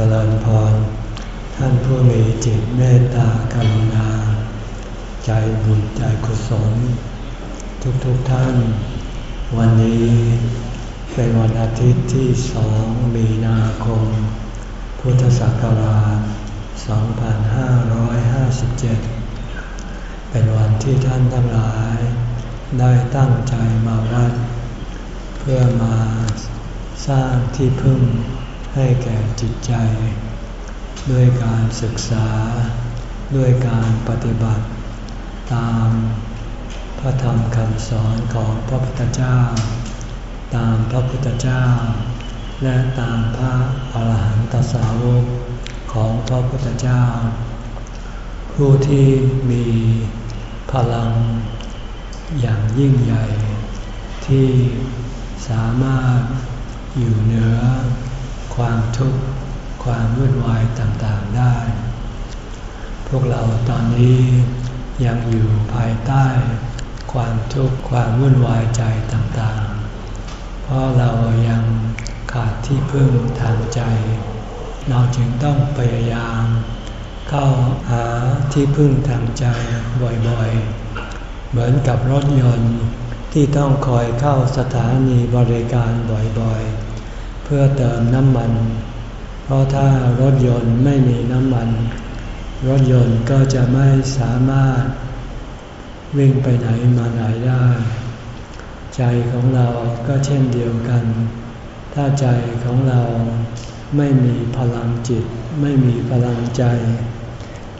จริญพร ท่านผู้มีจิตเมตตากรุณา ใจบุญใจกุศล ทุกๆทท่าน วันนี้เป็นวันอาทิตย์ที่สองมีนาคม พุทธศักราช 2557 เป็นวันที่ท่านทั้งหลาย ได้ตั้งใจมาวัด เพื่อมาสร้างที่พึ่ง ให้แก่จิตใจ ด้วยการศึกษา ด้วยการปฏิบัติ ตามพระธรรมคำสอนของพระพุทธเจ้า ตามพระพุทธเจ้า และตามพระอาหารหันตสาวกของพระพุทธเจ้า ผู้ที่มีพลังอย่างยิ่งใหญ่ ที่สามารถอยู่เหนือ ความทุกข์ ความวุ่นวายต่างๆได้ พวกเราตอนนี้ยังอยู่ภายใต้ ความทุกข์ ความวุ่นวายใจต่างๆ เพราะเรายังขาดที่พึ่งทางใจ เราจึงต้องพยายาม เข้าหาที่พึ่งทางใจบ่อยๆ เหมือนกับรถยนต์ที่ต้องคอยเข้าสถานีบริการบ่อยๆ พื่อเติมน้ำมัน เพราะถ้ารถยนต์ไม่มีน้ำมัน รถยนต์ก็จะไม่สามารถ วิ่งไปไหนมาไหนได้ ใจของเราก็เช่นเดียวกัน ถ้าใจของเราไม่มีพลังจิต ไม่มีพลังใจ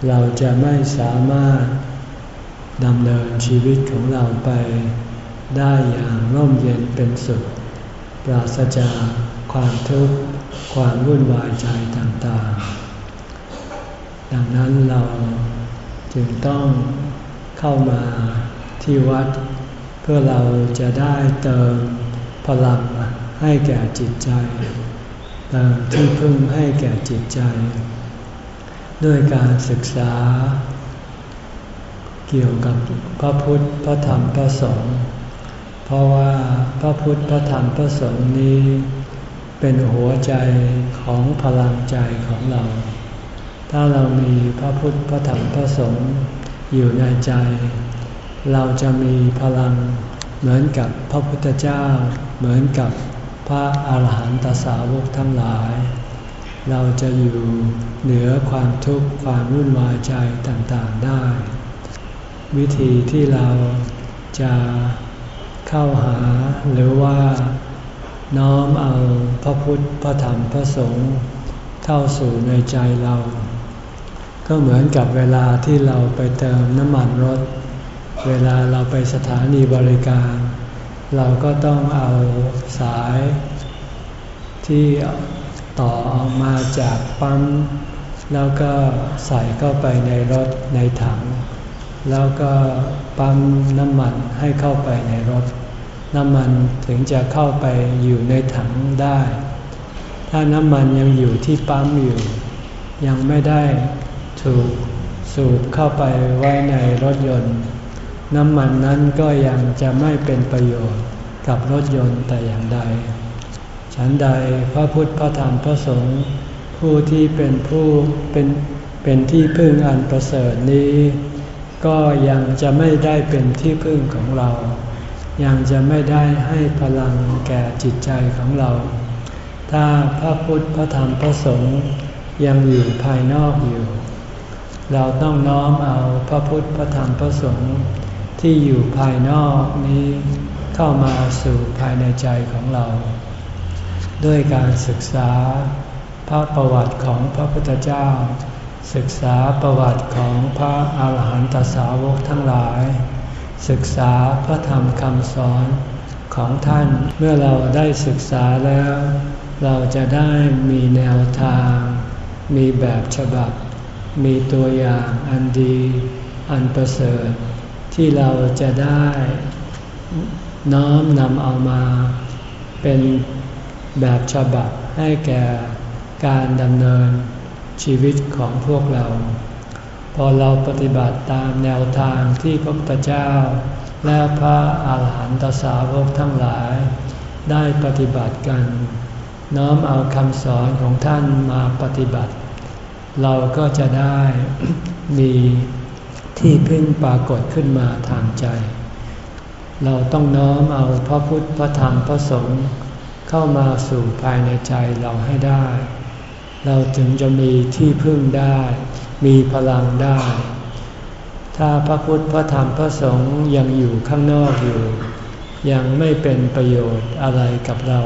เราจะไม่สามารถดำเนินชีวิตของเราไป ได้อย่างร่มเย็นเป็นสุดปราศจาก ความทุกข์ ความวุ่นวายใจต่างๆ ดังนั้นเราจึงต้องเข้ามาที่วัด เพื่อเราจะได้เติมพลังให้แก่จิตใจ เติมที่พึ่งให้แก่จิตใจ ด้วยการศึกษา เกี่ยวกับพระพุทธพระธรรมพระสงฆ์เพราะว่าพระพุทธพระธรรมพระสงฆ์นี้ เป็นหัวใจของพลังใจของเรา ถ้าเรามีพระพุทธพระธรรมพระสงฆ์อยู่ในใจ เราจะมีพลังเหมือนกับพระพุทธเจ้า เหมือนกับพระอาหารหันตสาวกทั้งหลาย เราจะอยู่เหนือความทุกข์ความวุ่นวายใจต่างๆได้ วิธีที่เราจะเข้าหาหรือว่า น้อมเอาพระพุทธ พระธรรม พระสงฆ์เข้าสู่ในใจเรา ก็เหมือนกับเวลาที่เราไปเติมน้ำมันรถ เวลาเราไปสถานีบริการ เราก็ต้องเอาสายที่ต่อออกมาจากปั๊มแล้วก็ใส่เข้าไปในรถในถัง แล้วก็ปั๊มน้ำมันให้เข้าไปในรถ น้ำมันถึงจะเข้าไปอยู่ในถังได้ ถ้าน้ำมันยังอยู่ที่ปั๊มอยู่ ยังไม่ได้ถูกสูบเข้าไปไว้ในรถยนต์ น้ำมันนั้นก็ยังจะไม่เป็นประโยชน์กับรถยนต์แต่อย่างใด ฉันใดพระพุทธพระธรรมพระสงฆ์ผู้ที่เป็นผู้เป็นเป็นที่พึ่งอันประเสริฐนี้ ก็ยังจะไม่ได้เป็นที่พึ่งของเรา ยังจะไม่ได้ให้พลังแก่จิตใจของเรา ถ้าพระพุทธพระธรรมพระสงฆ์ยังอยู่ภายนอกอยู่ เราต้องน้อมเอาพระพุทธพระธรรมพระสงฆ์ที่อยู่ภายนอกนี้เข้ามาสู่ภายในใจของเรา ด้วยการศึกษาพระประวัติของพระพุทธเจ้า ศึกษาประวัติของพระอาหารหันตสาวกทั้งหลาย ศึกษาพระธรรมคำสอนของท่าน เมื่อเราได้ศึกษาแล้ว เราจะได้มีแนวทาง มีแบบฉบับ มีตัวอย่างอันดี อันประเสริฐ ที่เราจะได้น้อมนำเอามา เป็นแบบฉบับให้แก่การดำเนินชีวิตของพวกเรา พอเราปฏิบัติตามแนวทางที่พระพุทธเจ้า และพระอาหารหันตสาวกทั้งหลาย ได้ปฏิบัติกัน น้อมเอาคำสอนของท่านมาปฏิบัติ เราก็จะได้มีที่พึ่งปรากฏขึ้นมาทางใจ เราต้องน้อมเอาพระพุทธพระธรรมพระสงฆ์เข้ามาสู่ภายในใจเราให้ได้ เราถึงจะมีที่พึ่งได้ มีพลังได้ ถ้าพระพุทธพระธรรมพระสงฆ์ยังอยู่ข้างนอกอยู่ ยังไม่เป็นประโยชน์อะไรกับเรา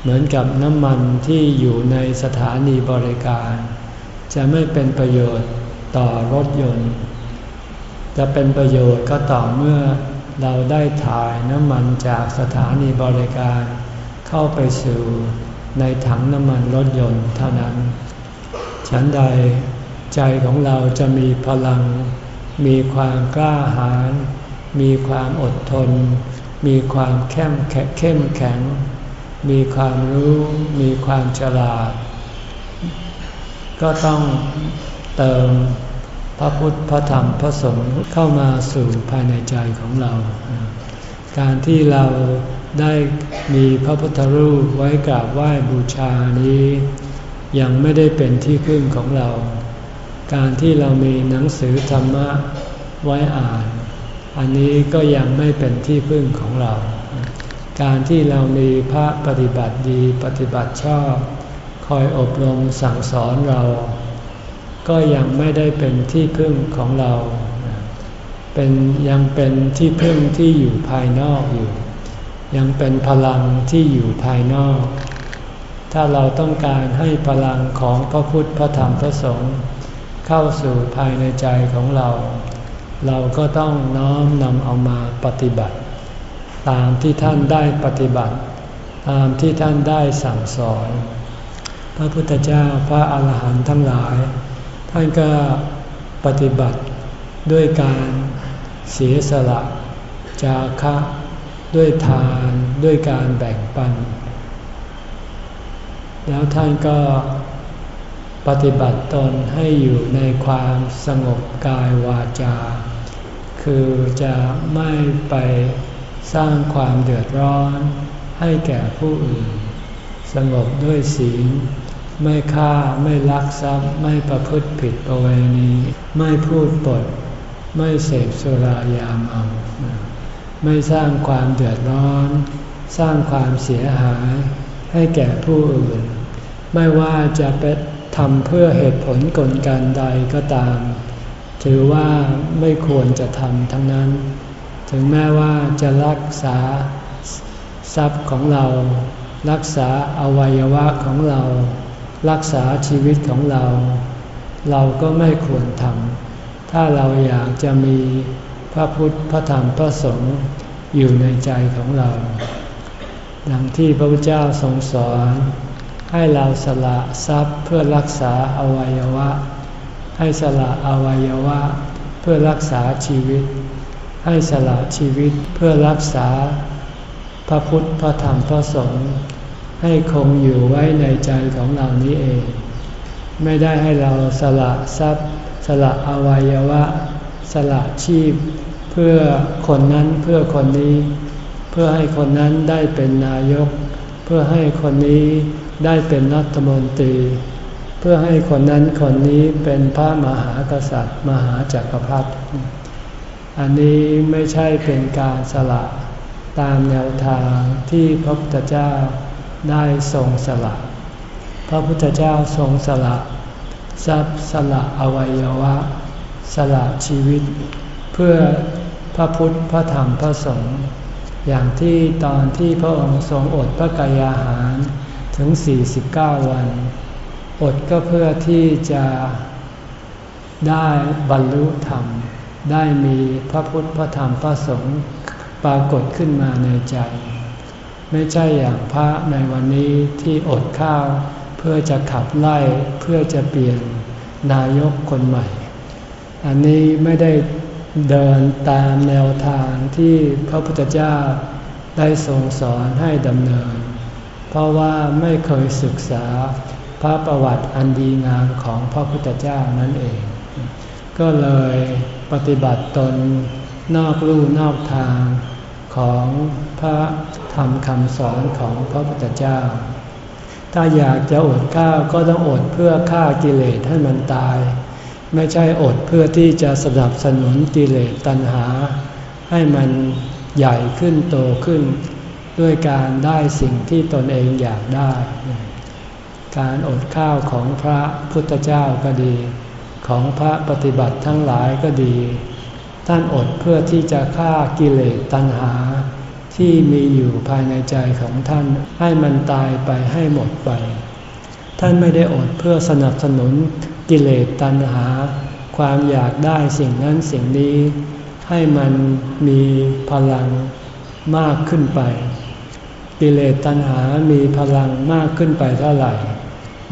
เหมือนกับน้ำมันที่อยู่ในสถานีบริการ จะไม่เป็นประโยชน์ต่อรถยนต์ จะเป็นประโยชน์ก็ต่อเมื่อเราได้ถ่ายน้ำมันจากสถานีบริการ เข้าไปสู่ในถังน้ำมันรถยนต์เท่านั้น ฉันใด ใจของเราจะมีพลัง มีความกล้าหาญ มีความอดทน มีความเข้มแข็งเข้มแข็ง มีความรู้ มีความฉลาด ก็ต้องเติมพระพุทธ พระธรรม พระสงฆ์เข้ามาสู่ภายในใจของเรา การที่เราได้มีพระพุทธรูปไว้กราบไหว้บูชานี้ ยังไม่ได้เป็นที่พึ่งของเรา การที่เรามีหนังสือธรรมะไว้อ่าน อันนี้ก็ยังไม่เป็นที่พึ่งของเรา การที่เรามีพระปฏิบัติดีปฏิบัติชอบ คอยอบรมสั่งสอนเรา ก็ยังไม่ได้เป็นที่พึ่งของเรา เป็นยังเป็นที่พึ่งที่อยู่ภายนอกอยู่ ยังเป็นพลังที่อยู่ภายนอก ถ้าเราต้องการให้พลังของพระพุทธพระธรรมพระสงฆ์ เข้าสู่ภายในใจของเรา เราก็ต้องน้อมนำเอามาปฏิบัติ ตามที่ท่านได้ปฏิบัติ ตามที่ท่านได้สั่งสอน พระพุทธเจ้าพระอาหารหันต์ทั้งหลาย ท่านก็ปฏิบัติด้วยการเสียสละ จาคะ ด้วยทานด้วยการแบ่งปัน แล้วท่านก็ ฏิบัติตนให้อยู่ในความสงบกายวาจา คือจะไม่ไปสร้างความเดือดร้อนให้แก่ผู้อื่น สงบด้วยศีล ไม่ฆ่าไม่ลักทรัพย์ ไม่ประพฤติผิดประเวณี ไม่พูดปด ไม่เสพสุรายาเมาไม่สร้างความเดือดร้อน สร้างความเสียหายให้แก่ผู้อื่น ไม่ว่าจะเป็น ทำเพื่อเหตุผลกลการใดก็ตาม ถือว่าไม่ควรจะทำทั้งนั้น ถึงแม้ว่าจะรักษาทรัพย์ของเรา รักษาอวัยวะของเรา รักษาชีวิตของเรา เราก็ไม่ควรทำถ้าเราอยากจะมีพระพุทธพระธรรมพระสงฆ์อยู่ในใจของเรา ดังที่พระพุทธเจ้าทรงสอน ให้เราสละทรัพย์เพื่อรักษาอวัยวะ ให้สละอวัยวะ เพื่อรักษาชีวิต ให้สละชีวิตเพื่อรักษา พระพุทธพระธรรมพระสงฆ์ให้คงอยู่ไว้ในใจของเรานี้เอง ไม่ได้ให้เราสละทรัพย์ สละอวัยวะ สละชีพ เพื่อคนนั้นเพื่อคนนี้ เพื่อให้คนนั้นได้เป็นนายก เพื่อให้คนนี้ ได้เป็นรัฐมนตรี เพื่อให้คนนั้นคนนี้เป็นพระมหากษัตริย์ มหาจักรพรรดิ อันนี้ไม่ใช่เป็นการสละตามแนวทางที่พระพุทธเจ้าได้ทรงสละ พระพุทธเจ้าทรงสละ ทรัพย์สละอวัยวะ สละชีวิต เพื่อพระพุทธพระธรรมพระสงฆ์อย่างที่ตอนที่พระองค์ทรงอดพระกายอาหาร ถึง 49 วัน อดก็เพื่อที่จะได้บรรลุธรรม ได้มีพระพุทธพระธรรมพระสงฆ์ปรากฏขึ้นมาในใจ ไม่ใช่อย่างพระในวันนี้ที่อดข้าวเพื่อจะขับไล่เพื่อจะเปลี่ยนนายกคนใหม่ อันนี้ไม่ได้เดินตามแนวทางที่พระพุทธเจ้าได้ทรงสอนให้ดำเนิน เพราะว่าไม่เคยศึกษาพระประวัติอันดีงามของพระพุทธเจ้านั่นเอง ก็เลยปฏิบัติตนนอกลู่นอกทางของพระธรรมคำสอนของพระพุทธเจ้า ถ้าอยากจะอดข้าวก็ต้องอดเพื่อฆ่ากิเลสให้มันตาย ไม่ใช่อดเพื่อที่จะสนับสนุนกิเลสตัณหา ให้มันใหญ่ขึ้นโตขึ้น ด้วยการได้สิ่งที่ตนเองอยากได้ การอดข้าวของพระพุทธเจ้าก็ดี ของพระปฏิบัติทั้งหลายก็ดี ท่านอดเพื่อที่จะฆ่ากิเลสตัณหา ที่มีอยู่ภายในใจของท่านให้มันตายไปให้หมดไป ท่านไม่ได้อดเพื่อสนับสนุนกิเลสตัณหา ความอยากได้สิ่งนั้นสิ่งนี้ ให้มันมีพลังมากขึ้นไป กิเลสตัณหามีพลังมากขึ้นไปเท่าไหร่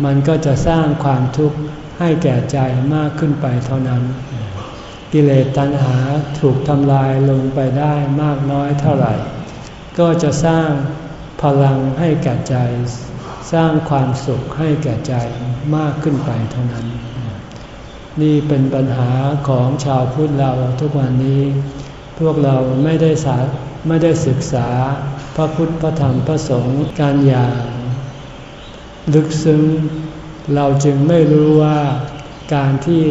มันก็จะสร้างความทุกข์ให้แก่ใจมากขึ้นไปเท่านั้น กิเลสตัณหาถูกทำลายลงไปได้มากน้อยเท่าไหร่ ก็จะสร้างพลังให้แก่ใจ สร้างความสุขให้แก่ใจมากขึ้นไปเท่านั้น นี่เป็นปัญหาของชาวพุทธเราทุกวันนี้ พวกเราไม่ได้สาไม่ได้ศึกษา ระพุทธพระธรรมพระสงฆ์การอย่าง ลึกซึ้ง เราจึงไม่รู้ว่าการที่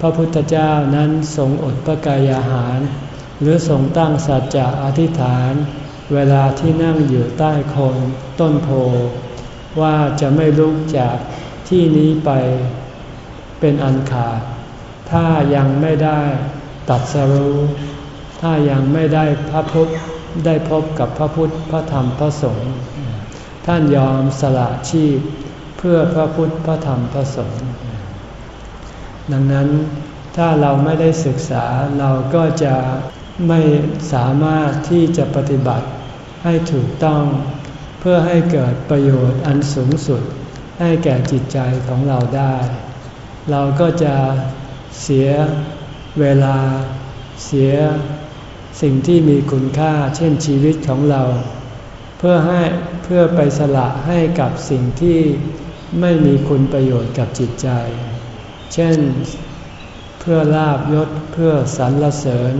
พระพุทธเจ้านั้นทรงอดพระกายอาหาร หรือทรงตั้งสัจจะอธิษฐาน เวลาที่นั่งอยู่ใต้โคนต้นโพว่าจะไม่ลุกจากที่นี้ไปเป็นอันขาด ถ้ายังไม่ได้ตัดสรู้ ถ้ายังไม่ได้พระพุทธ ได้พบกับพระพุทธพระธรรมพระสงฆ์ท่านยอมสละชีพเพื่อพระพุทธพระธรรมพระสงฆ์ดังนั้นถ้าเราไม่ได้ศึกษาเราก็จะไม่สามารถที่จะปฏิบัติให้ถูกต้อง เพื่อให้เกิดประโยชน์อันสูงสุด ให้แก่จิตใจของเราได้ เราก็จะเสียเวลาเสีย สิ่งที่มีคุณค่าเช่นชีวิตของเรา เพื่อให้เพื่อไปสละให้กับสิ่งที่ไม่มีคุณประโยชน์กับจิตใจ เช่น เพื่อลาบยศเพื่อสรรเสริญ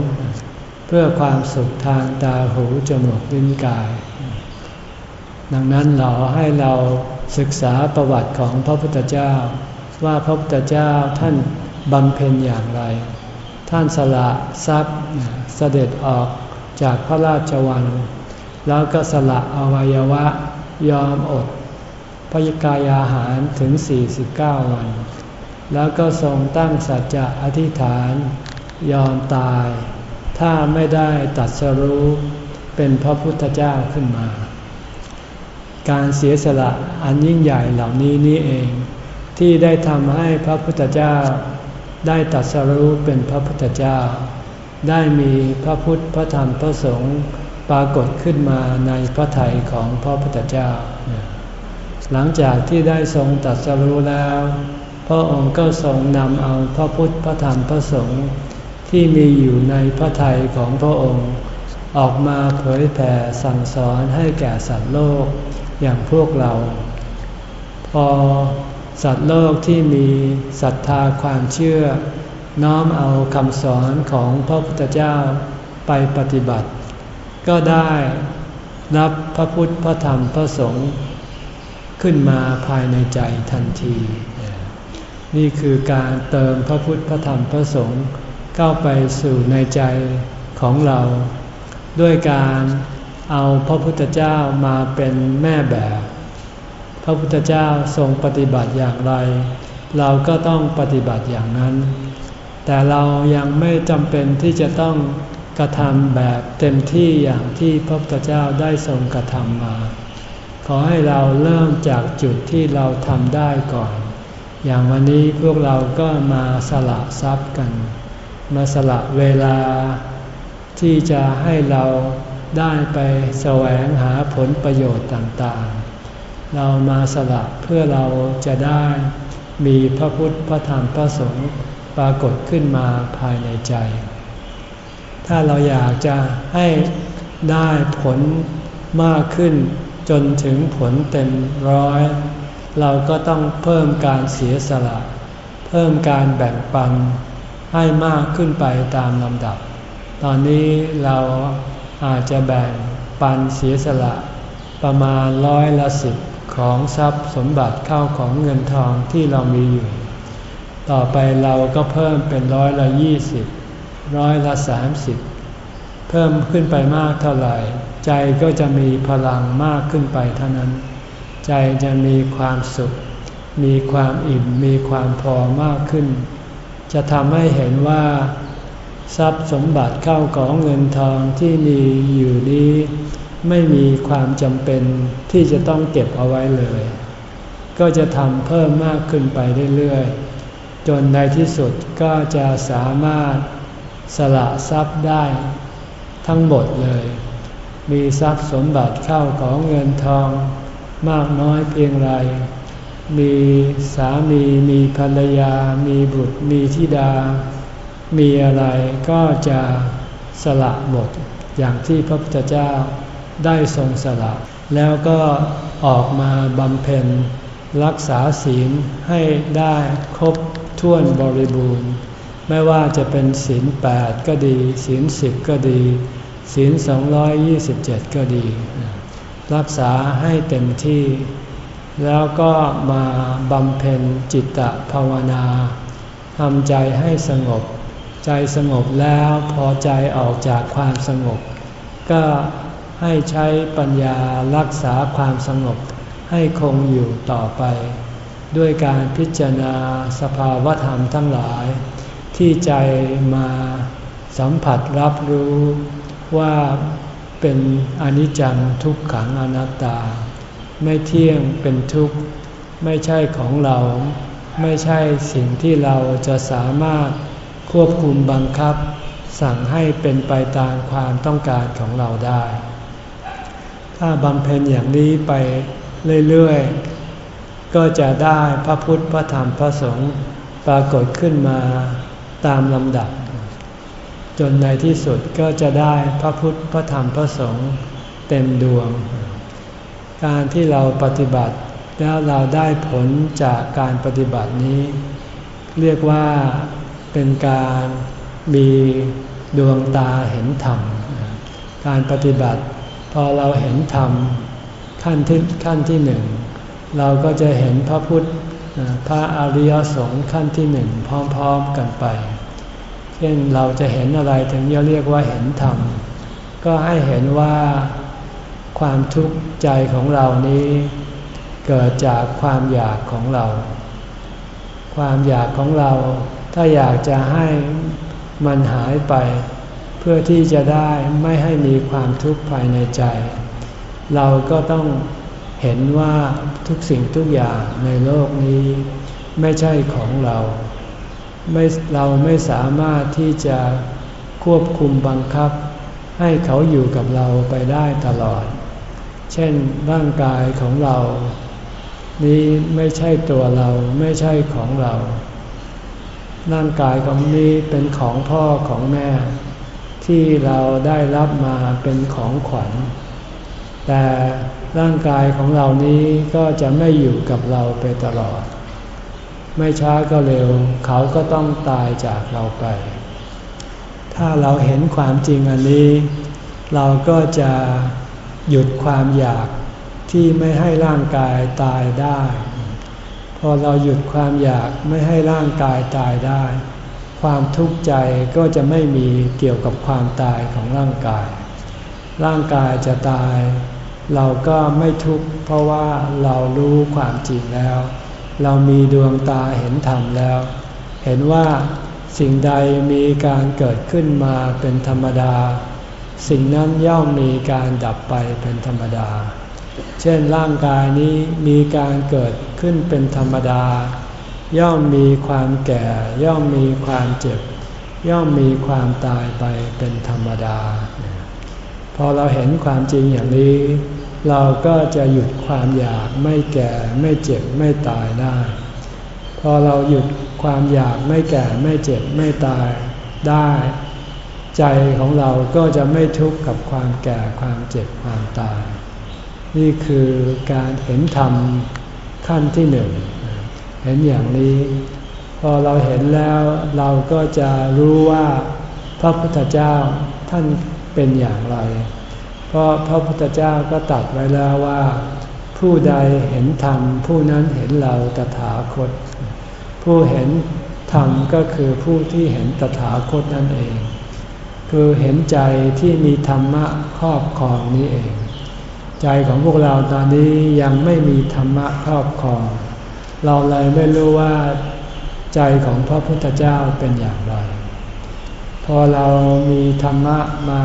เพื่อความสุขทางตาหูจมูกลิ้นกาย ดังนั้นเราให้เราศึกษาประวัติของพระพุทธเจ้า ว่าพระพุทธเจ้าท่านบำเพ็ญอย่างไร ท่านสละทรัพย์เสด็จออกจากพระราชวัง แล้วก็สละอวัยวะยอมอดพยกายอาหารถึง 49 วัน แล้วก็ทรงตั้งสัจจะอธิษฐาน ยอมตาย ถ้าไม่ได้ตัดสรู้เป็นพระพุทธเจ้าขึ้นมา การเสียสละอันยิ่งใหญ่เหล่านี้นี่เอง ที่ได้ทำให้พระพุทธเจ้า ได้ตัดสรู้เป็นพระพุทธเจ้า ได้มีพระพุทธพระธรรมพระสงฆ์ปรากฏขึ้นมาในพระทัยของพระพุทธเจ้า หลังจากที่ได้ทรงตัดสรู้แล้ว พระองค์ก็ทรงนำเอาพระพุทธพระธรรมพระสงฆ์ที่มีอยู่ในพระทัยของพระองค์ ออกมาเผยแผ่สั่งสอนให้แก่สัตว์โลกอย่างพวกเรา พอ สัตว์โลกที่มีศรัทธาความเชื่อ น้อมเอาคำสอนของพระพุทธเจ้าไปปฏิบัติ ก็ได้รับพระพุทธพระธรรมพระสงฆ์ขึ้นมาภายในใจทันที นี่คือการเติมพระพุทธพระธรรมพระสงฆ์เข้าไปสู่ในใจของเรา ด้วยการเอาพระพุทธเจ้ามาเป็นแม่แบบ ระพุทธเจ้าทรงปฏิบัติอย่างไร เราก็ต้องปฏิบัติอย่างนั้น แต่เรายังไม่จำเป็นที่จะต้องกระทำแบบเต็มที่อย่างที่พระพุทธเจ้าได้ทรงกระทำมา ขอให้เราเริ่มจากจุดที่เราทำได้ก่อน อย่างวันนี้พวกเราก็มาสละทรัพย์กัน มาสละเวลาที่จะให้เราได้ไปแสวงหาผลประโยชน์ต่าง เรามาสละเพื่อเราจะได้มีพระพุทธพระธรรมพระสงฆ์ปรากฏขึ้นมาภายในใจ ถ้าเราอยากจะให้ได้ผลมากขึ้นจนถึงผลเต็มร้อย เราก็ต้องเพิ่มการเสียสละ เพิ่มการแบ่งปันให้มากขึ้นไปตามลำดับ ตอนนี้เราอาจจะแบ่งปันเสียสละประมาณร้อยละสิบ ของทรัพย์สมบัติเข้าของเงินทองที่เรามีอยู่ ต่อไปเราก็เพิ่มเป็นร้อยละยี่สิบร้อยละสามสิบเพิ่มขึ้นไปมากเท่าไหร่ ใจก็จะมีพลังมากขึ้นไปเท่านั้น ใจจะมีความสุข มีความอิ่มมีความพอมากขึ้น จะทำให้เห็นว่า ทรัพย์สมบัติเข้าของเงินทองที่มีอยู่นี้ ไม่มีความจำเป็นที่จะต้องเก็บเอาไว้เลย ก็จะทำเพิ่มมากขึ้นไปเรื่อยๆ จนในที่สุดก็จะสามารถสละทรัพย์ได้ทั้งหมดเลย มีทรัพย์สมบัติเข้าของเงินทองมากน้อยเพียงไร มีสามีมีภรรยา มีบุตรมีธิดา มีอะไรก็จะสละหมดอย่างที่พระพุทธเจ้า ได้ทรงสละ แล้วก็ออกมาบำเพ็ญรักษาศีลให้ได้ครบถ้วนบริบูรณ์ ไม่ว่าจะเป็นศีลแปดก็ดี ศีลสิบก็ดี ศีล227ก็ดี รักษาให้เต็มที่ แล้วก็มาบำเพ็ญจิตตภาวนาทำใจให้สงบ ใจสงบแล้วพอใจออกจากความสงบ ก็ ให้ใช้ปัญญารักษาความสงบให้คงอยู่ต่อไป ด้วยการพิจารณาสภาวธรรมทั้งหลาย ที่ใจมาสัมผัสรับรู้ว่าเป็นอนิจจังทุกขังอนัตตา ไม่เที่ยงเป็นทุกข์ ไม่ใช่ของเรา ไม่ใช่สิ่งที่เราจะสามารถควบคุมบังคับ สั่งให้เป็นไปตามความต้องการของเราได้ ถ้าบำเพ็ญอย่างนี้ไปเรื่อยๆ ก็จะได้พระพุทธพระธรรมพระสงฆ์ปรากฏขึ้นมาตามลำดับ จนในที่สุดก็จะได้พระพุทธพระธรรมพระสงฆ์เต็มดวง การที่เราปฏิบัติแล้วเราได้ผลจากการปฏิบัตินี้ เรียกว่าเป็นการมีดวงตาเห็นธรรม การปฏิบัติ พอเราเห็นธรรมขั้นที่ขั้นที่หนึ่งเราก็จะเห็นพระพุทธพระอริยสงฆ์ขั้นที่หนึ่งพร้อมๆกันไป เช่นเราจะเห็นอะไรถึงจะเรียกว่าเห็นธรรม ก็ให้เห็นว่าความทุกข์ใจของเรานี้ เกิดจากความอยากของเรา ความอยากของเรา ถ้าอยากจะให้มันหายไป เพื่อที่จะได้ไม่ให้มีความทุกข์ภายในใจ เราก็ต้องเห็นว่าทุกสิ่งทุกอย่างในโลกนี้ ไม่ใช่ของเราไม่เราไม่สามารถที่จะควบคุมบังคับ ให้เขาอยู่กับเราไปได้ตลอด เช่นร่างกายของเรา นี้ไม่ใช่ตัวเราไม่ใช่ของเรา ร่างกายของนี้เป็นของพ่อของแม่ ที่เราได้รับมาเป็นของขวัญ แต่ร่างกายของเรานี้ก็จะไม่อยู่กับเราไปตลอด ไม่ช้าก็เร็ว เขาก็ต้องตายจากเราไป ถ้าเราเห็นความจริงอันนี้ เราก็จะหยุดความอยากที่ไม่ให้ร่างกายตายได้ พอเราหยุดความอยากไม่ให้ร่างกายตายได้ ความทุกข์ใจก็จะไม่มีเกี่ยวกับความตายของร่างกาย ร่างกายจะตาย เราก็ไม่ทุกข์เพราะว่าเรารู้ความจริงแล้ว เรามีดวงตาเห็นธรรมแล้ว เห็นว่าสิ่งใดมีการเกิดขึ้นมาเป็นธรรมดา สิ่งนั้นย่อมมีการดับไปเป็นธรรมดา เช่นร่างกายนี้มีการเกิดขึ้นเป็นธรรมดา ย่อมมีความแก่ ย่อมมีความเจ็บ ย่อมมีความตายไปเป็นธรรมดา พอเราเห็นความจริงอย่างนี้ เราก็จะหยุดความอยากไม่แก่ไม่เจ็บไม่ตายได้ พอเราหยุดความอยากไม่แก่ไม่เจ็บไม่ตายได้ ใจของเราก็จะไม่ทุกข์กับความแก่ความเจ็บความตาย นี่คือการเห็นธรรมขั้นที่หนึ่ง เห็นอย่างนี้ พอเราเห็นแล้วเราก็จะรู้ว่าพระพุทธเจ้าท่านเป็นอย่างไร เพราะพระพุทธเจ้าก็ตัดไว้แล้วว่า ผู้ใดเห็นธรรมผู้นั้นเห็นเราตถาคต ผู้เห็นธรรมก็คือผู้ที่เห็นตถาคตนั่นเอง คือเห็นใจที่มีธรรมะครอบครองนี้เอง ใจของพวกเราตอนนี้ยังไม่มีธรรมะครอบครอง เราเลยไม่รู้ว่าใจของพระพุทธเจ้าเป็นอย่างไร พอเรามีธรรมะมา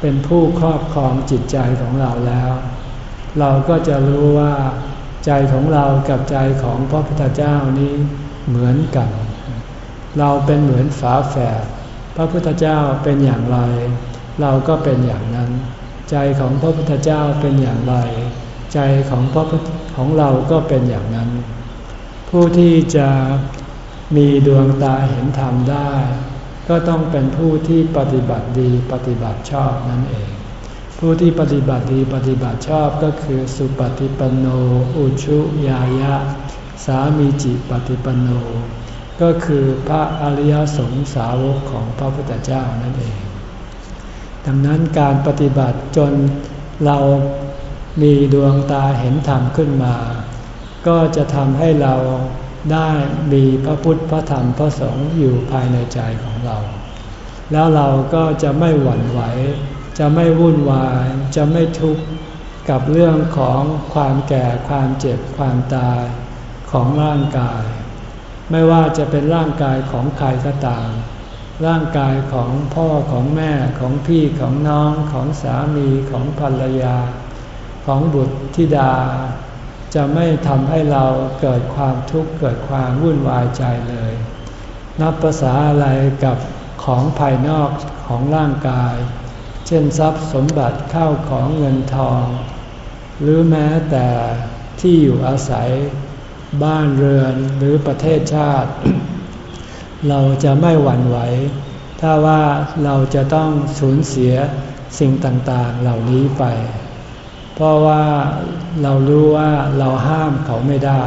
เป็นผู้ครอบครองจิตใจของเราแล้ว เราก็จะรู้ว่าใจของเรากับใจของพระพุทธเจ้านี้เหมือนกัน เราเป็นเหมือนฝาแฝดพระพุทธเจ้าเป็นอย่างไร เราก็เป็นอย่างนั้น ใจของพระพุทธเจ้าเป็นอย่างไร ใจของพระ ของเราก็เป็นอย่างนั้น ผู้ที่จะมีดวงตาเห็นธรรมได้ ก็ต้องเป็นผู้ที่ปฏิบัติดีปฏิบัติชอบนั่นเอง ผู้ที่ปฏิบัติดีปฏิบัติชอบก็คือสุปฏิปันโน อุชุยายะ สามีจิปฏิปันโน ก็คือพระอริยสงสาวกของพระพุทธเจ้านั่นเอง ดังนั้นการปฏิบัติจนเรา มีดวงตาเห็นธรรมขึ้นมา ก็จะทำให้เราได้มีพระพุทธพระธรรมพระสงฆ์อยู่ภายในใจของเรา แล้วเราก็จะไม่หวั่นไหว จะไม่วุ่นวาย จะไม่ทุกข์กับเรื่องของความแก่ความเจ็บความตายของร่างกาย ไม่ว่าจะเป็นร่างกายของใครก็ตาม ร่างกายของพ่อของแม่ของพี่ของน้องของสามีของภรรยา ของบุตรธิดา จะไม่ทำให้เราเกิดความทุกข์เกิดความวุ่นวายใจเลย นับภาษาอะไรกับของภายนอกของร่างกาย เช่นทรัพย์สมบัติเข้าของเงินทอง หรือแม้แต่ที่อยู่อาศัยบ้านเรือนหรือประเทศชาติ เราจะไม่หวั่นไหว ถ้าว่าเราจะต้องสูญเสียสิ่งต่างๆเหล่านี้ไป เพราะว่าเรารู้ว่าเราห้ามเขาไม่ได้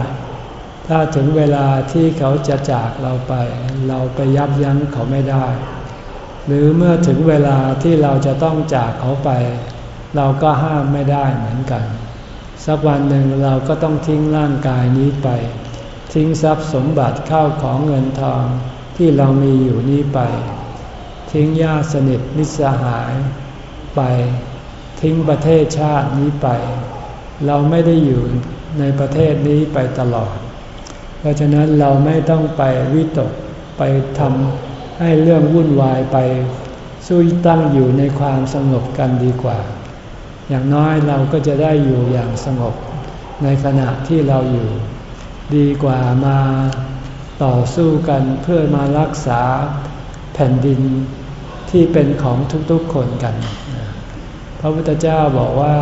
ถ้าถึงเวลาที่เขาจะจากเราไป เราไปยับยั้งเขาไม่ได้ หรือเมื่อถึงเวลาที่เราจะต้องจากเขาไป เราก็ห้ามไม่ได้เหมือนกัน สักวันหนึ่งเราก็ต้องทิ้งร่างกายนี้ไป ทิ้งทรัพย์สมบัติเข้าของเงินทองที่เรามีอยู่นี้ไป ทิ้งญาติสนิทมิตรสหายไป ทิ้งประเทศชาตินี้ไป เราไม่ได้อยู่ในประเทศนี้ไปตลอด เพราะฉะนั้นเราไม่ต้องไปวิตกไปทำให้เรื่องวุ่นวายไปสู้ตั้งอยู่ในความสงบกันดีกว่า อย่างน้อยเราก็จะได้อยู่อย่างสงบ ในขณะที่เราอยู่ ดีกว่ามาต่อสู้กันเพื่อมารักษาแผ่นดินที่เป็นของทุกๆคนกัน ระพุทธเจ้าบอกว่า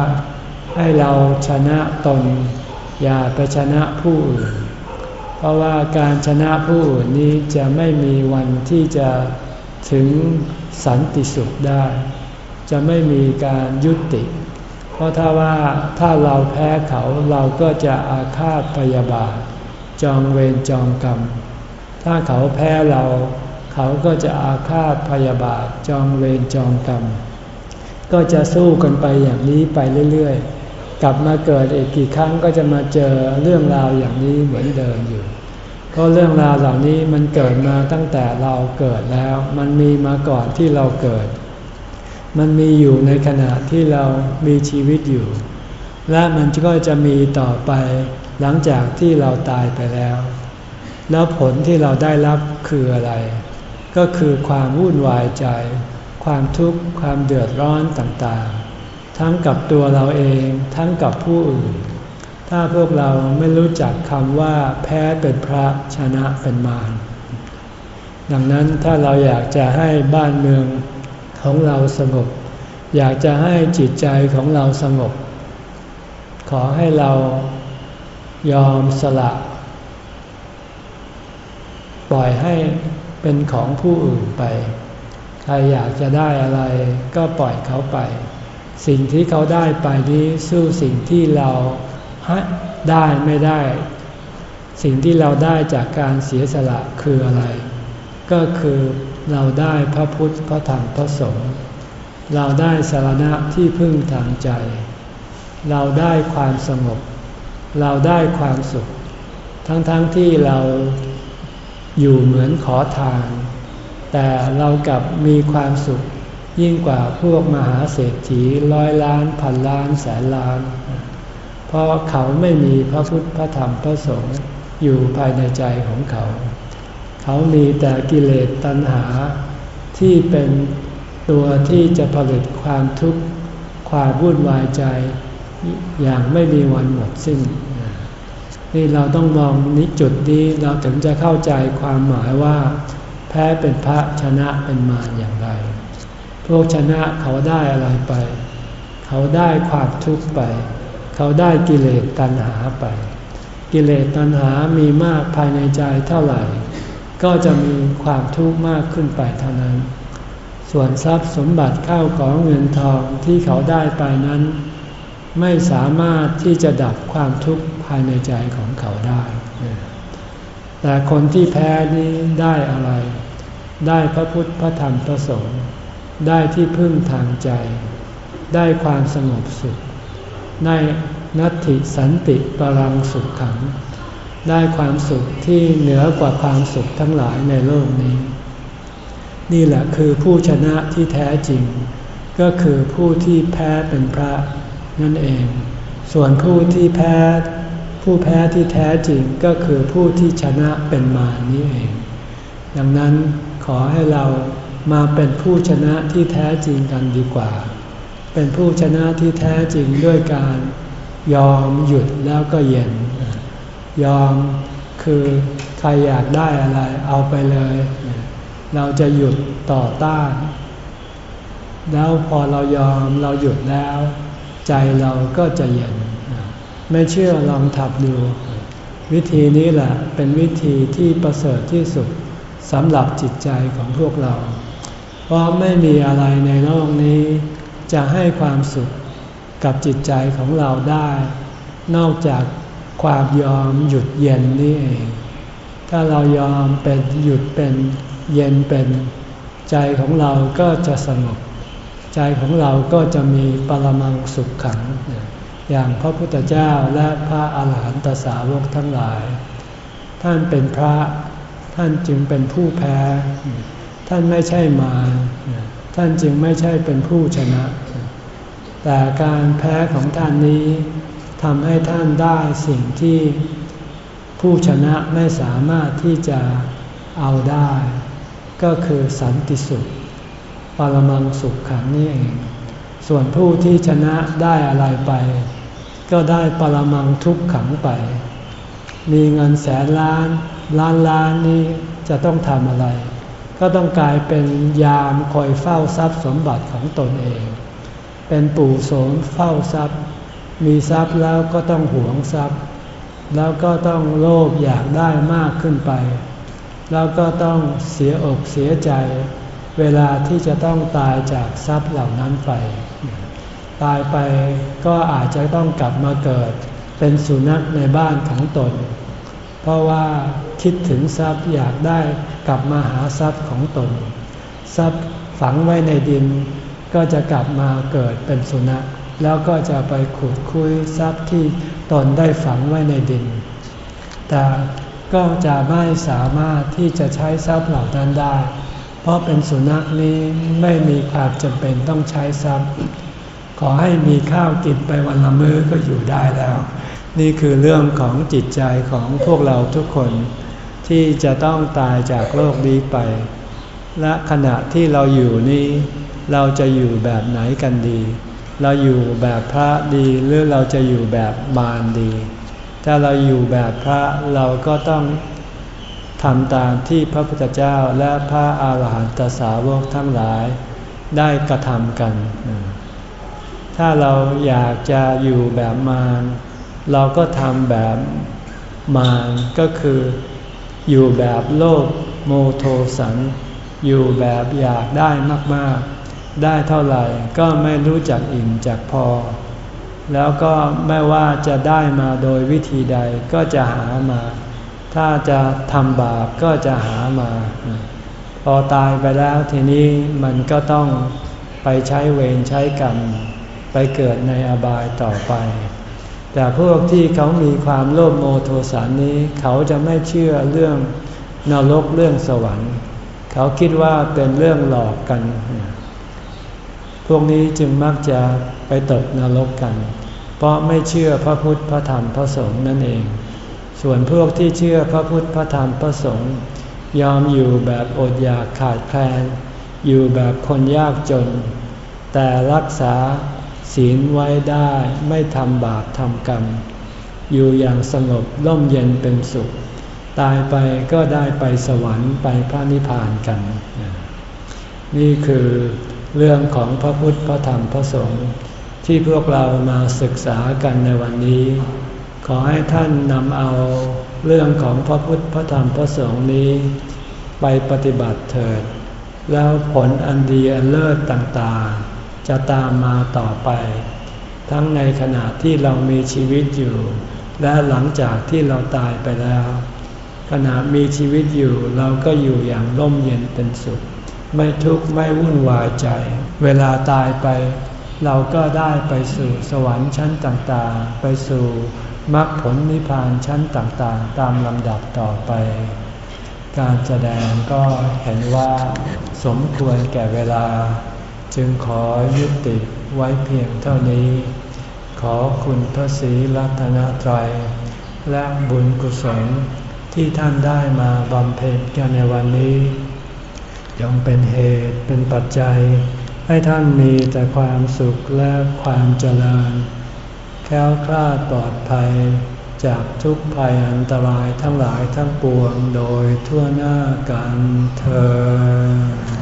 ให้เราชนะตน อย่าไปชนะผู้อื่น เพราะว่าการชนะผู้อื่นนี้จะไม่มีวันที่จะถึงสันติสุขได้ จะไม่มีการยุติ เพราะถ้าว่าถ้าเราแพ้เขาเราก็จะอาฆาตพยาบาท จองเวรจองกรรม ถ้าเขาแพ้เรา เขาก็จะอาฆาตพยาบาท จองเวรจองกรรม ก็จะสู้กันไปอย่างนี้ไปเรื่อยๆ กลับมาเกิดอีกกี่ครั้งก็จะมาเจอเรื่องราวอย่างนี้เหมือนเดิมอยู่ เพราะเรื่องราวเหล่านี้มันเกิดมาตั้งแต่เราเกิดแล้ว มันมีมาก่อนที่เราเกิด มันมีอยู่ในขณะที่เรามีชีวิตอยู่ และมันก็จะมีต่อไปหลังจากที่เราตายไปแล้ว แล้วผลที่เราได้รับคืออะไร ก็คือความวุ่นวายใจ ความทุกข์ความเดือดร้อนต่างๆ ทั้งกับตัวเราเองทั้งกับผู้อื่น ถ้าพวกเราไม่รู้จักคำว่าแพ้เป็นพระชนะเป็นมารดังนั้นถ้าเราอยากจะให้บ้านเมืองของเราสงบ อยากจะให้จิตใจของเราสงบ ขอให้เรายอมสละ ปล่อยให้เป็นของผู้อื่นไป ใครอยากจะได้อะไรก็ปล่อยเขาไป สิ่งที่เขาได้ไปนี้สู้สิ่งที่เราได้ไม่ได้ สิ่งที่เราได้จากการเสียสละคืออะไร ก็คือเราได้พระพุทธพระธรรมพระสงฆ์เราได้สารณะที่พึ่งทางใจ เราได้ความสงบ เราได้ความสุข ทั้งๆทที่เราอยู่เหมือนขอทาน แต่เรากลับมีความสุขยิ่งกว่าพวกมหาเศรษฐีร้อยล้านพันล้านแสนล้าน เพราะเขาไม่มีพระพุทธพระธรรมพระสงฆ์อยู่ภายในใจของเขา เขามีแต่กิเลสตัณหาที่เป็นตัวที่จะผลิตความทุกข์ความวุ่นวายใจอย่างไม่มีวันหมดสิ้น นี่เราต้องมองนิจุดนี้เราถึงจะเข้าใจความหมายว่า แพ้เป็นพระชนะเป็นมารอย่างไร พวกชนะเขาได้อะไรไป เขาได้ความทุกข์ไป เขาได้กิเลสตัณหาไป กิเลสตัณหามีมากภายในใจเท่าไหร่ ก็จะมีความทุกข์มากขึ้นไปเท่านั้น ส่วนทรัพย์สมบัติเข้าของเงินทองที่เขาได้ไปนั้น ไม่สามารถที่จะดับความทุกข์ภายในใจของเขาได้แต่คนที่แพ้นี้ได้อะไร ได้พระพุทธพระธรรมพระสงฆ์ได้ที่พึ่งทางใจ ได้ความสงบสุขได้นัตติสันติปรังสุขขัง ได้ความสุขที่เหนือกว่าความสุขทั้งหลายในโลกนี้ นี่แหละคือผู้ชนะที่แท้จริง ก็คือผู้ที่แพ้เป็นพระนั่นเอง ส่วนผู้ที่แพ้ ผู้แพ้ที่แท้จริงก็คือผู้ที่ชนะเป็นมานี้เอง ดังนั้น อให้เรามาเป็นผู้ชนะที่แท้จริงกันดีกว่า เป็นผู้ชนะที่แท้จริงด้วยการยอมหยุดแล้วก็เย็น ยอมคือใครอยากได้อะไรเอาไปเลย เราจะหยุดต่อต้าน แล้วพอเรายอมเราหยุดแล้ว ใจเราก็จะเย็น ไม่เชื่อลองทับดู วิธีนี้แหละเป็นวิธีที่ประเสริฐที่สุด สำหรับจิตใจของพวกเรา เพราะไม่มีอะไรในโลกนี้ จะให้ความสุขกับจิตใจของเราได้ นอกจากความยอมหยุดเย็นนี่เอง ถ้าเรายอมเป็นหยุดเป็นเย็นเป็นใจของเราก็จะสงบใจของเราก็จะมีปรมังสุขขัง อย่างพระพุทธเจ้าและพระอาหารหันตสาวกทั้งหลาย ท่านเป็นพระ ท่านจึงเป็นผู้แพ้ ท่านไม่ใช่มาท่านจึงไม่ใช่เป็นผู้ชนะ แต่การแพ้ของท่านนี้ทำให้ท่านได้สิ่งที่ผู้ชนะไม่สามารถที่จะเอาได้ ก็คือสันติสุข ปรมังสุขขังนี่เอง ส่วนผู้ที่ชนะได้อะไรไป ก็ได้ปรมังทุกขังไป มีเงินแสนล้าน ล้านล้านนี้จะต้องทำอะไร ก็ต้องกลายเป็นยามคอยเฝ้าทรัพย์สมบัติของตนเอง เป็นปู่โสมเฝ้าทรัพย์ มีทรัพย์แล้วก็ต้องหวงทรัพย์ แล้วก็ต้องโลภอยากได้มากขึ้นไป แล้วก็ต้องเสียอกเสียใจ เวลาที่จะต้องตายจากทรัพย์เหล่านั้นไป ตายไปก็อาจจะต้องกลับมาเกิด เป็นสุนัขในบ้านของตน เพราะว่าคิดถึงทรัพย์อยากได้กลับมาหาทรัพย์ของตน ทรัพย์ฝังไว้ในดิน ก็จะกลับมาเกิดเป็นสุนัขแล้วก็จะไปขุดคุยทรัพย์ที่ตนได้ฝังไว้ในดิน แต่ก็จะไม่สามารถที่จะใช้ทรัพย์เหล่านั้นได้ เพราะเป็นสุนัขนี้ไม่มีความจำเป็นต้องใช้ซ้ำขอให้มีข้าวกินไปวันละมื้อก็อยู่ได้แล้ว นี่คือเรื่องของจิตใจของพวกเราทุกคน ที่จะต้องตายจากโลกนี้ไป และขณะที่เราอยู่นี้ เราจะอยู่แบบไหนกันดี เราอยู่แบบพระดีหรือเราจะอยู่แบบมารดี ถ้าเราอยู่แบบพระเราก็ต้องทำตามที่พระพุทธเจ้าและพระอาหารหันตสาวกทั้งหลายได้กระทำกัน ถ้าเราอยากจะอยู่แบบมาร เราก็ทำแบบมารก็คือ อยู่แบบโลภโมโทสัน อยู่แบบอยากได้มากๆ ได้เท่าไหร่ก็ไม่รู้จักอิ่มจากพอ แล้วก็ไม่ว่าจะได้มาโดยวิธีใดก็จะหามา ถ้าจะทำบาปก็จะหามา พอตายไปแล้วทีนี้มันก็ต้องไปใช้เวรใช้กรรม ไปเกิดในอบายต่อไป แต่พวกที่เขามีความโลภโมโทสานี้ เขาจะไม่เชื่อเรื่องนรกเรื่องสวรรค์ เขาคิดว่าเป็นเรื่องหลอกกัน พวกนี้จึงมักจะไปตกนรกกัน เพราะไม่เชื่อพระพุทธพระธรรมพระสงฆ์นั่นเอง ส่วนพวกที่เชื่อพระพุทธพระธรรมพระสงฆ์ยอมอยู่แบบอดอยากขาดแคลนอยู่แบบคนยากจน แต่รักษา ศีลไว้ได้ไม่ทำบาปทำกรรม อยู่อย่างสงบร่มเย็นเป็นสุข ตายไปก็ได้ไปสวรรค์ไปพระนิพพานกัน นี่คือเรื่องของพระพุทธพระธรรมพระสงฆ์ที่พวกเรามาศึกษากันในวันนี้ ขอให้ท่านนำเอาเรื่องของพระพุทธพระธรรมพระสงฆ์นี้ ไปปฏิบัติเถิด แล้วผลอันดีอันเลิศต่างๆ จะตามมาต่อไป ทั้งในขณะที่เรามีชีวิตอยู่ และหลังจากที่เราตายไปแล้ว ขณะมีชีวิตอยู่เราก็อยู่อย่างร่มเย็นเป็นสุข ไม่ทุกข์ไม่วุ่นวายใจ เวลาตายไป เราก็ได้ไปสู่สวรรค์ชั้นต่างๆ ไปสู่มรรคผลนิพพานชั้นต่างๆ ตามลำดับต่อไป การแสดงก็เห็นว่าสมควรแก่เวลา จึงขอยุติไว้เพียงเท่านี้ ขอคุณพระศรีรัตนตรัย และบุญกุศลที่ท่านได้มาบำเพ็ญกันในวันนี้ยงเป็นเหตุเป็นปัจจัย ให้ท่านมีแต่ความสุขและความเจริญ แค้วคลาดปลอดภัย จากทุกภัยอันตรายทั้งหลายทั้งปวงโดยทั่วหน้ากันเธอ